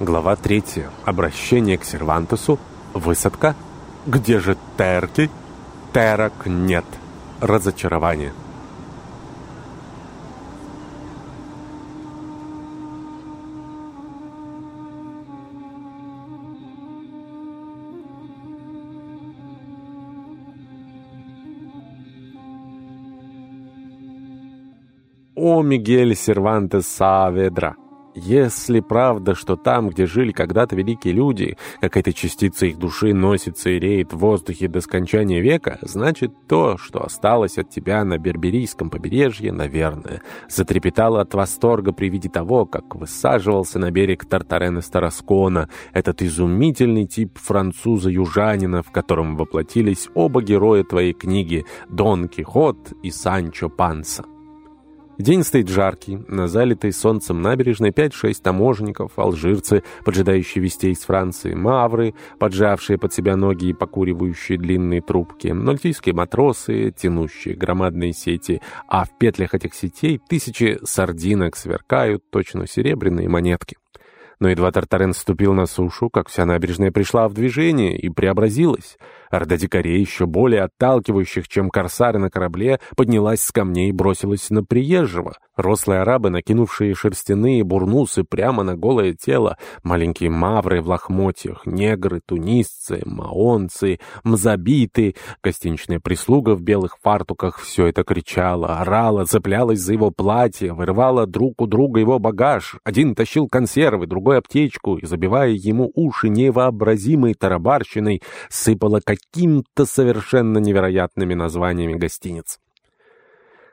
Глава 3. Обращение к Сервантесу. Высадка. Где же терки? Терок нет. Разочарование. О, Мигель Сервантес Саведра! Если правда, что там, где жили когда-то великие люди, какая-то частица их души носится и реет в воздухе до скончания века, значит, то, что осталось от тебя на Берберийском побережье, наверное, затрепетало от восторга при виде того, как высаживался на берег Тартарена Староскона, этот изумительный тип француза-южанина, в котором воплотились оба героя твоей книги «Дон Кихот» и «Санчо Панса». День стоит жаркий, на залитой солнцем набережной 5-6 таможенников, алжирцы, поджидающие вестей из Франции, мавры, поджавшие под себя ноги и покуривающие длинные трубки, мальтийские матросы, тянущие громадные сети, а в петлях этих сетей тысячи сардинок сверкают точно серебряные монетки. Но едва Тартарен ступил на сушу, как вся набережная пришла в движение и преобразилась. Орда дикарей, еще более отталкивающих, чем корсары на корабле, поднялась с камней и бросилась на приезжего. Рослые арабы, накинувшие шерстяные бурнусы прямо на голое тело, маленькие мавры в лохмотьях, негры, тунисцы, маонцы, мзабиты, гостиничная прислуга в белых фартуках — все это кричало, орало, цеплялось за его платье, вырывало друг у друга его багаж. Один тащил консервы, другой аптечку, и, забивая ему уши невообразимой тарабарщиной, сыпало каким-то совершенно невероятными названиями гостиниц.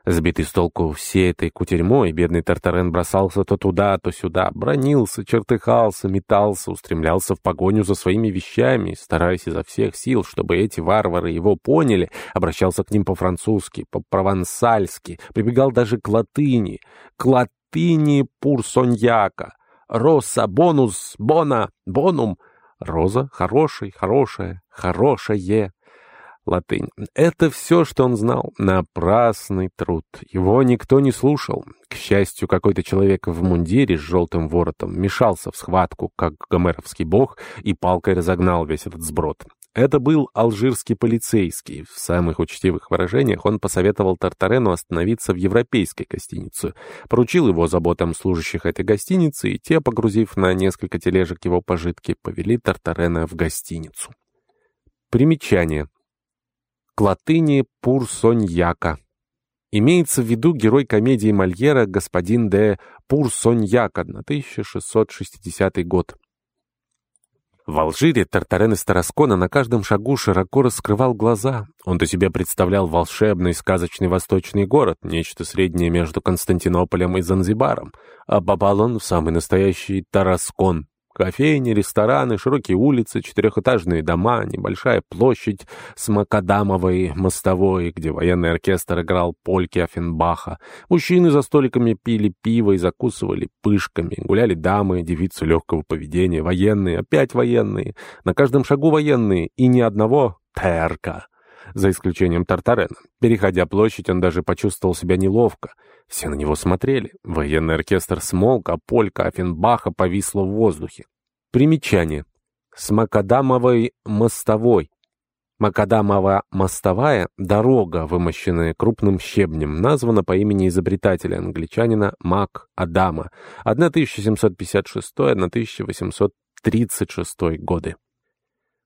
Сбитый с толку всей этой кутерьмой, бедный Тартарен бросался то туда, то сюда, бронился, чертыхался, метался, устремлялся в погоню за своими вещами, стараясь изо всех сил, чтобы эти варвары его поняли, обращался к ним по-французски, по-провансальски, прибегал даже к латыни, к латыни пурсоньяка, роса, бонус, бона, бонум, роза, хороший, хорошая, хорошее. Латынь. Это все, что он знал. Напрасный труд. Его никто не слушал. К счастью, какой-то человек в мундире с желтым воротом мешался в схватку, как гомеровский бог, и палкой разогнал весь этот сброд. Это был алжирский полицейский. В самых учтивых выражениях он посоветовал Тартарену остановиться в европейской гостинице. Поручил его заботам служащих этой гостиницы, и те, погрузив на несколько тележек его пожитки, повели Тартарена в гостиницу. Примечание к латыни Пурсоньяка. Имеется в виду герой комедии Мольера господин де Пурсоньяк, 1660 год. В Алжире Тартарен из Тараскона на каждом шагу широко раскрывал глаза. Он до себя представлял волшебный сказочный восточный город, нечто среднее между Константинополем и Занзибаром, а попал он в самый настоящий Тараскон, Кофейни, рестораны, широкие улицы, четырехэтажные дома, небольшая площадь с Макадамовой мостовой, где военный оркестр играл польки Афенбаха. Мужчины за столиками пили пиво и закусывали пышками. Гуляли дамы, девицы легкого поведения, военные, опять военные. На каждом шагу военные, и ни одного терка за исключением Тартарена. Переходя площадь, он даже почувствовал себя неловко. Все на него смотрели. Военный оркестр смолк, а полька Афенбаха повисла в воздухе. Примечание. С Макадамовой мостовой. Макадамова мостовая – дорога, вымощенная крупным щебнем, названа по имени изобретателя, англичанина Мак Адама, 1756-1836 годы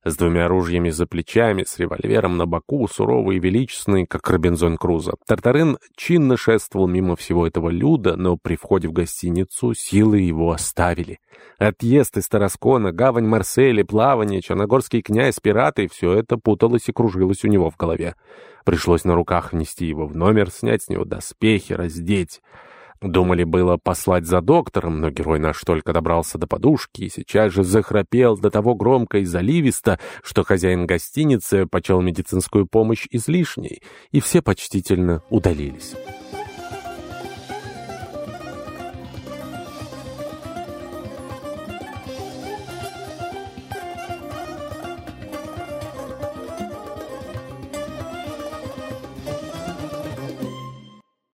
с двумя ружьями за плечами, с револьвером на боку, суровый и величественный, как Робинзон Крузо. Тартарен чинно шествовал мимо всего этого люда, но при входе в гостиницу силы его оставили. Отъезд из Тараскона, гавань Марселя, плавание, черногорский князь, пираты — все это путалось и кружилось у него в голове. Пришлось на руках внести его в номер, снять с него доспехи, раздеть. Думали было послать за доктором, но герой наш только добрался до подушки и сейчас же захрапел до того громко и заливисто, что хозяин гостиницы почел медицинскую помощь излишней, и все почтительно удалились.